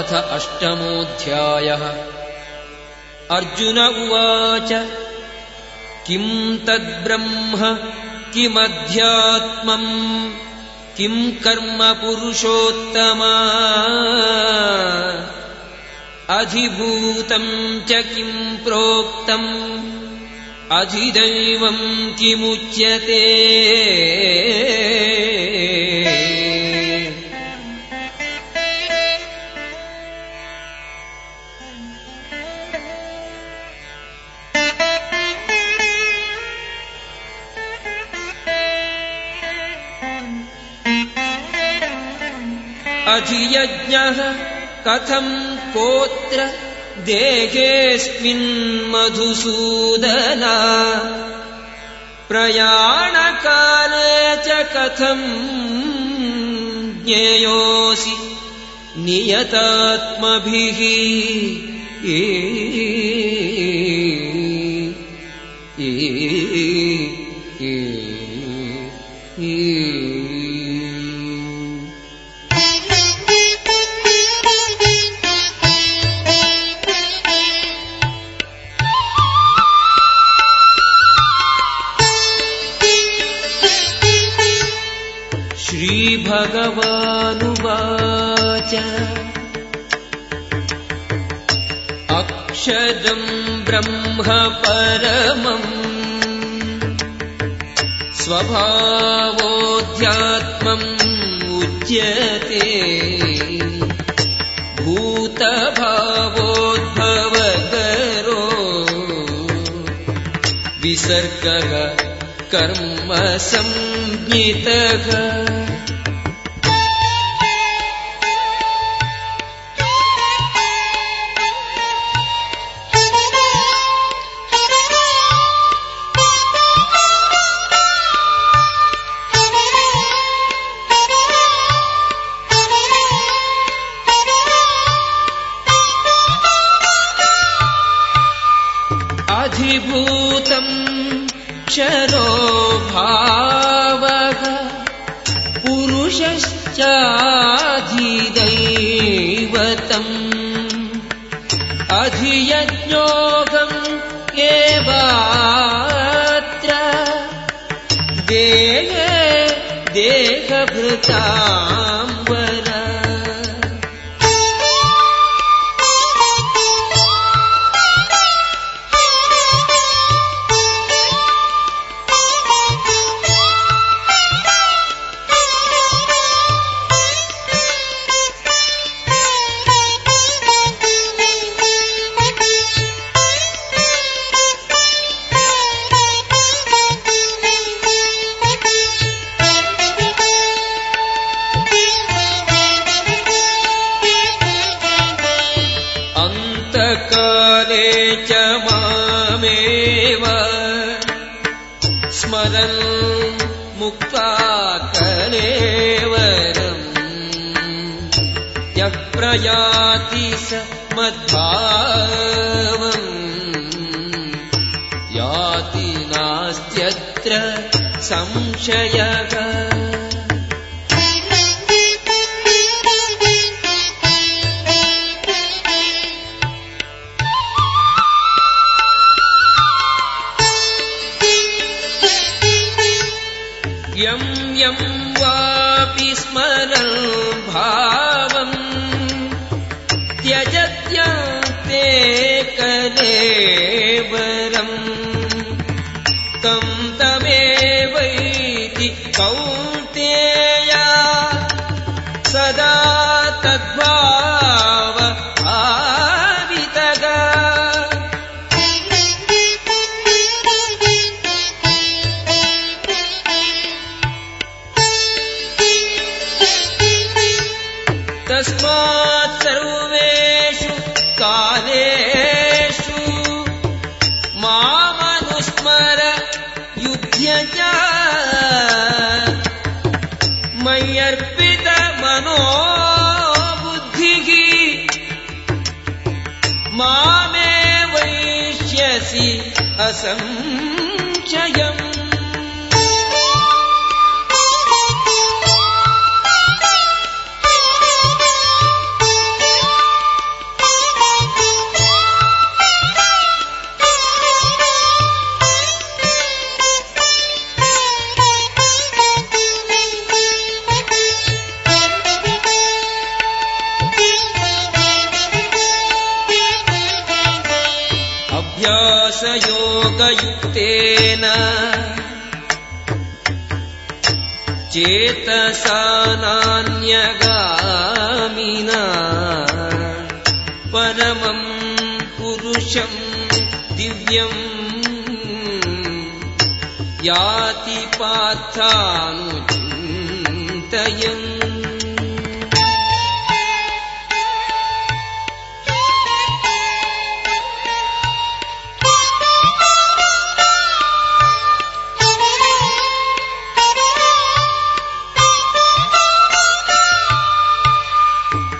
अथ अष्टमोऽध्यायः। अर्जुन उवाच किम् तद्ब्रह्म किमध्यात्मम् किम् कर्म पुरुषोत्तमा? अधिभूतम् च किम् प्रोक्तम्? अधिदैवम् किमुच्यते कथम् कोत्र देहेऽस्मिन्मधुसूदना प्रयाणकाले च कथम् ज्ञेयोऽसि नियतात्मभिः? श्रीभगवानुवाच ब्रह्म परमम् स्वभावोऽध्यात्मम् उच्यते। भूतभावोद्भवकरो विसर्गः कर्म संज्ञितः अधिभूतम् क्षरो भावः पुरुषश्चाधिदैवतम् अधियज्ञोगम् एवात्र देहे देहभृताम्बर मद्भावम् याति नास्त्यत्र संशयः ಕೌ मामे वैष्यसि असंशयम् चेतसानान्यगामिना परमम् पुरुषम् दिव्यम् याति पार्थानुचिन्तयन्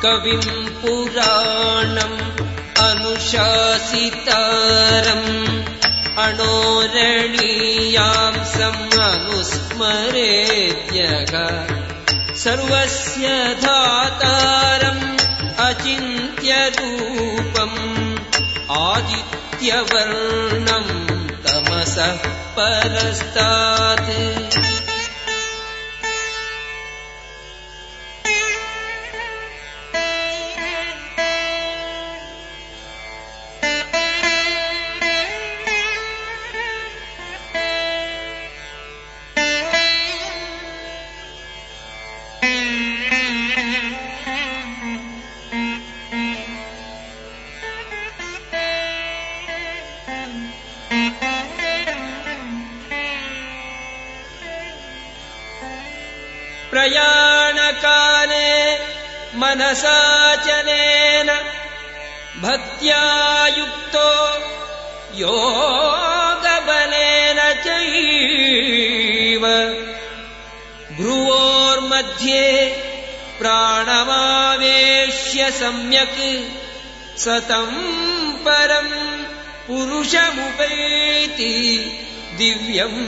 कविम् पुराणम् अनुशासितारम् अणोरणीयांसम् अनुस्मरेत्यग सर्वस्य धातारम् अचिन्त्यरूपम् आदित्यवर्णम् तमसः परस्तात् मनसाचनेन भक्त्या युक्तो योगबलेन चैव भ्रुवोर्मध्ये प्राणमावेश्य सम्यक् सतम् परम् पुरुषमुपैति दिव्यम्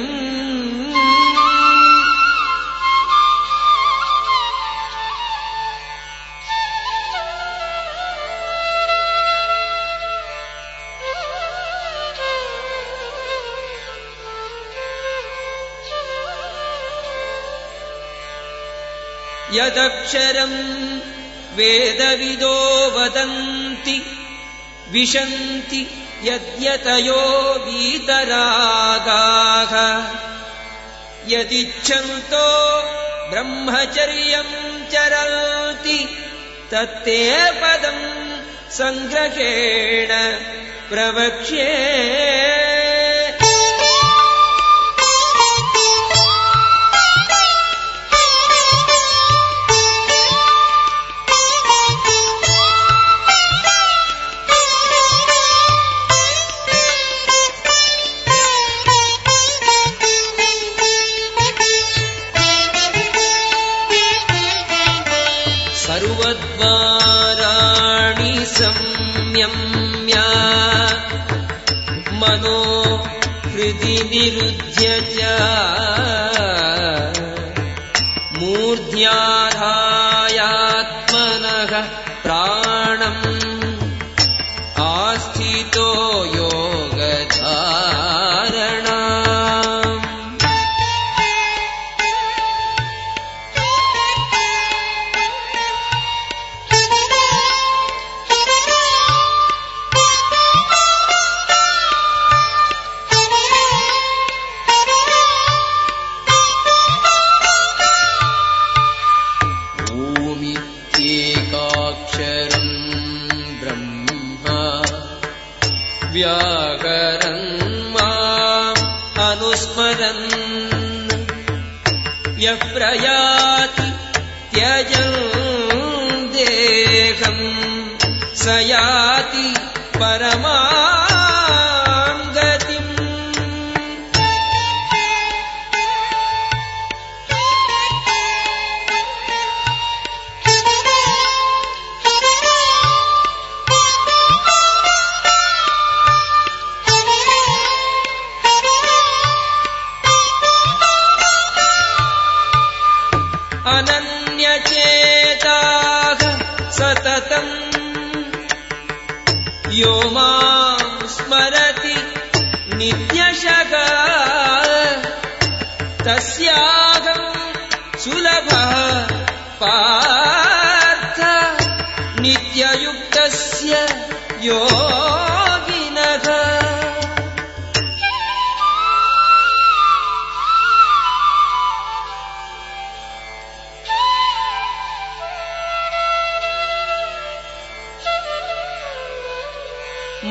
यदक्षरम् वेदविदो वदन्ति विशन्ति यद्यतयो वीतरागाः। यदिच्छन्तो ब्रह्मचर्यम् चरन्ति तत्ते पदम् सङ्ग्रहेण प्रवक्ष्ये मनो हृदि निरुध्य च। मूर्ध्याधायात्मनः व्याकरन् माम् अनुस्मरन् यः प्रयाति त्यजन् देहम् स याति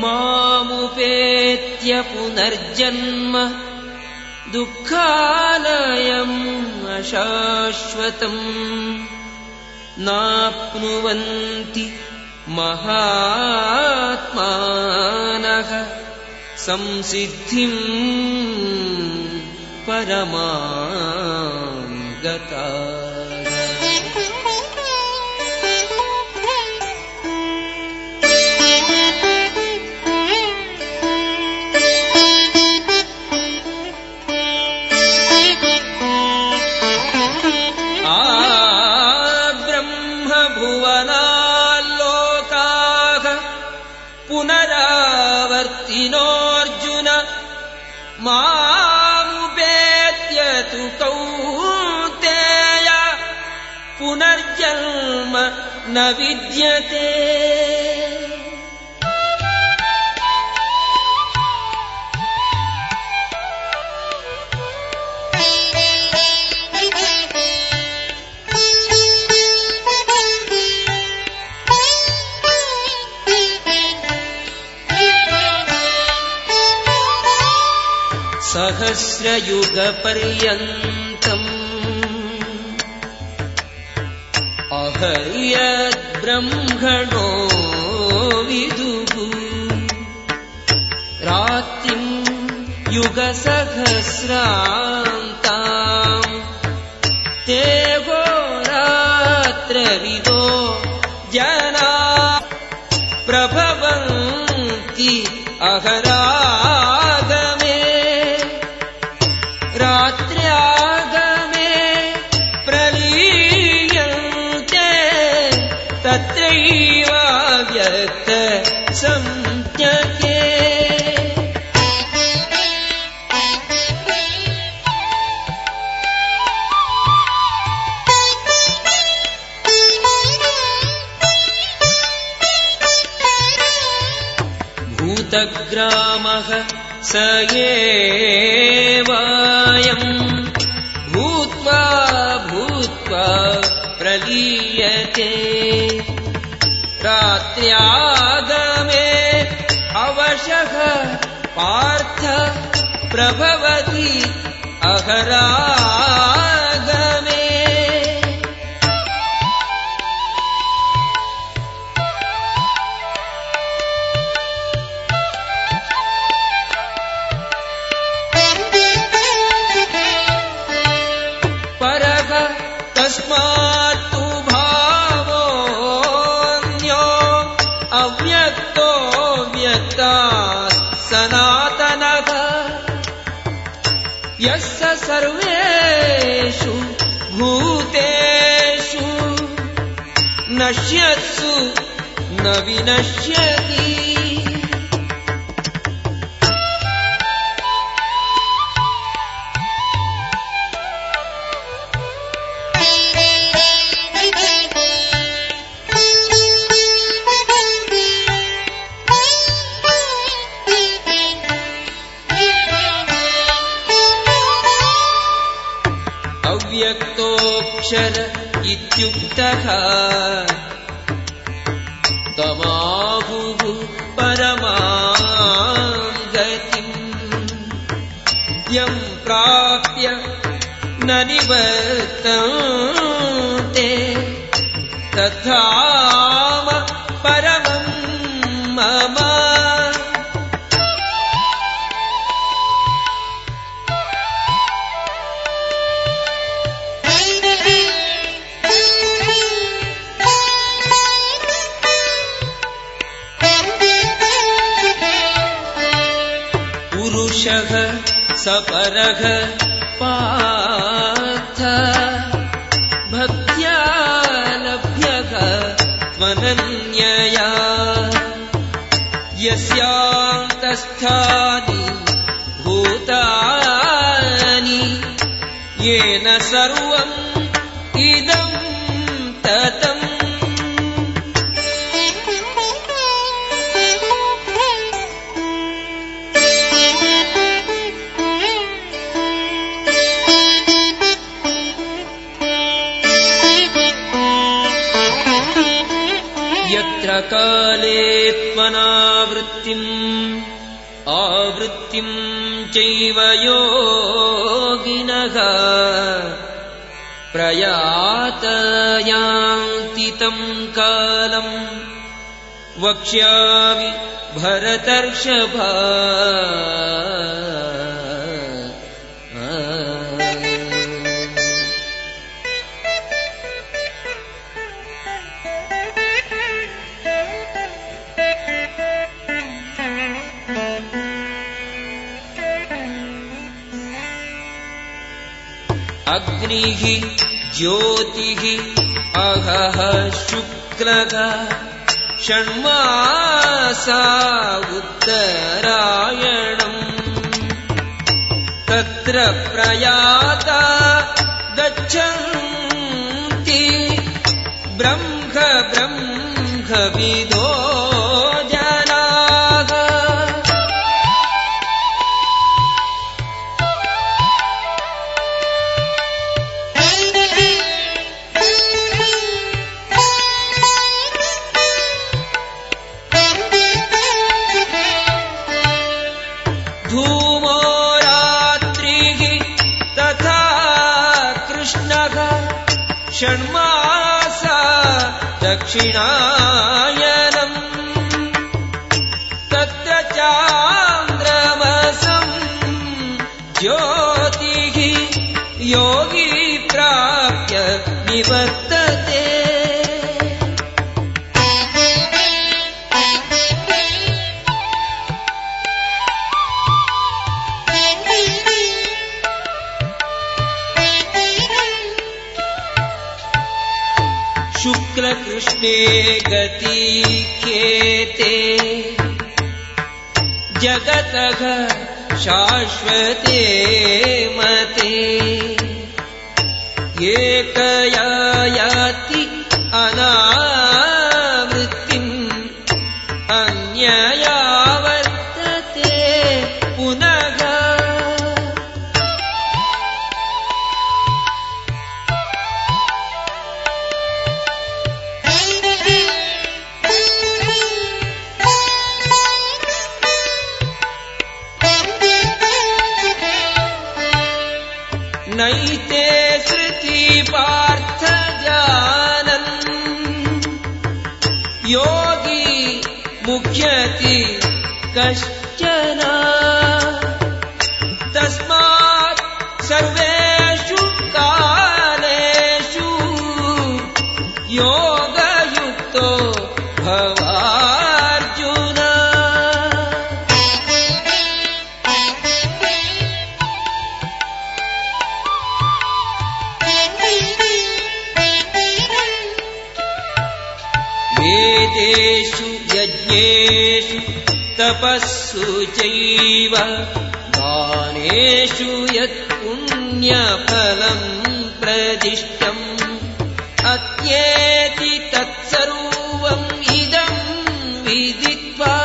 मामुपेत्य पुनर्जन्म दुःखालयम् अशाश्वतम् नाप्नुवन्ति महात्मानः संसिद्धिम् परमा गता न विद्यते। सहस्रयुगपर्यन्तम् यद्ब्रह्मणो विदुः रात्रिम् युगसहस्रान्ताम् ते रात्रविदो जना प्रभवन्ति अहरागमे रात्र्यागमे भूतग्रामः स एवायम्। भूत्वा भूत्वा प्रलीयते रात्र्यागमे अवशः पार्थ प्रभवति अहरागमे नश्यत्सु न विनश्यति प्राप्य न निवर्तन्ते तथाम परमम् मम पुरुषः सपरः त्वनन्यया यस्यान्तस्थानि भूतानि येन सर्वम् त्वनावृत्तिम् आवृत्तिम् चैव योगिनः। प्रयातयान्ति तम् कालम्। वक्ष्यामि भरतर्षभा अग्निः ज्योतिः अहः शुक्लः षण्मासा उत्तरायणम् तत्र प्रयाता गच्छन्ति ब्रह्म ब्रह्मविदो षण्मासा दक्षिणायनम् तत्र चान्द्रमसम् ज्योतिः योगी प्राप्य निवर्तते शुक्लकृष्णे गतिख्येते जगतः शाश्वते मते। एकया याति अनावृत्तिम् नैते श्रुति पार्थ जानन्। योगी मुख्यति कश्चन यज्ञेषु तपःसु चैव दानेषु यत्पुण्यफलम् प्रदिष्टम् अत्येति तत्सर्वम् इदम् विदित्वा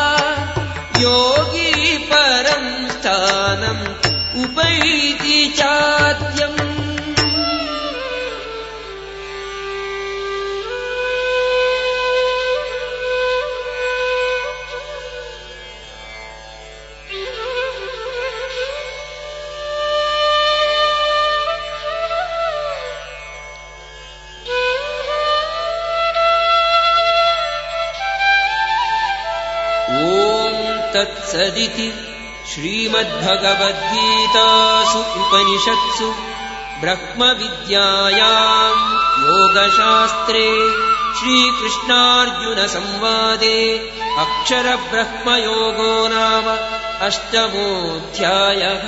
योगी परम् स्थानम् उपैति चाद्यम् तत्सदिति श्रीमद्भगवद्गीतासु उपनिषत्सु ब्रह्मविद्यायाम् योगशास्त्रे श्रीकृष्णार्जुनसंवादे अक्षरब्रह्मयोगो नाम अष्टमोऽध्यायः